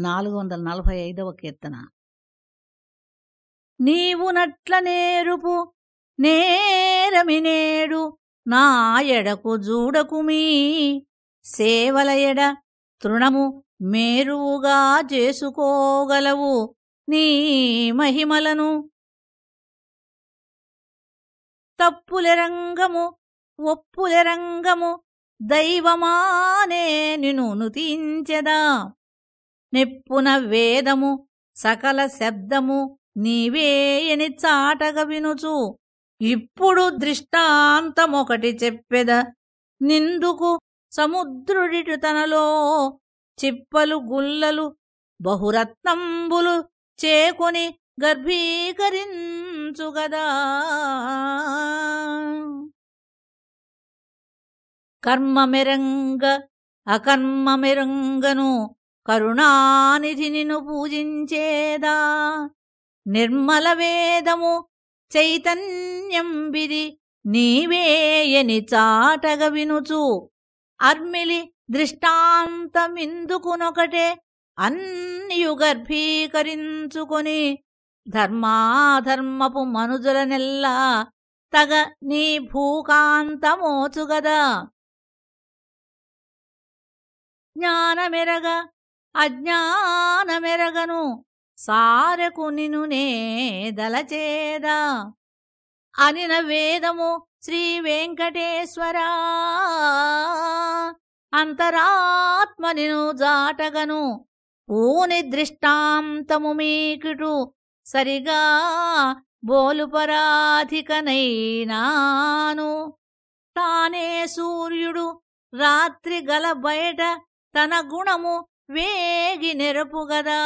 నాలుగు వందల నలభై ఐదవ కీర్తన. నీవు నట్ల నేరుపు నేరమినేడు నా ఎడకు జూడకుమీ సేవల ఎడ తృణము మేరువుగా చేసుకోగలవు నీ మహిమలను. తప్పులెరంగము ఒప్పులెరంగము దైవమానే నిను నుతించెదా? నెప్పున వేదము సకల శబ్దము నీవేయని చాటగ వినుచు. ఇప్పుడు దృష్టాంతమొకటి చెప్పెద నిందుకు సముద్రుడిటు తనలో చిప్పలు గుల్లలు బహురత్నంబులు చేకొని గర్భీకరించుగదా. కర్మమెరంగ అకర్మమెరంగను కరుణానిధినిను పూజించేదా. నిర్మల వేదము చైతన్యంబిది నీవేయని చాటగ వినుచు. అర్మిలి దృష్టాంతమిందుకునొకటే అన్నియుగర్భీకరించుకొని ధర్మాధర్మపు మనుజులనెల్లా తగ నీ భూకాంతమోచుగదా. జ్ఞానమెరగ అజ్ఞానమెరగను. సారకు నిను నే దలచేదా. అనిన వేదము శ్రీ వెంకటేశ్వరా. అంతరాత్మ నిను జాటగను. ఊని దృష్టాంతము మీకుటు సరిగా బోలుపరాధికనైనాను. తానే సూర్యుడు రాత్రి గల బయట తన గుణము వేగి నెరపుగదా?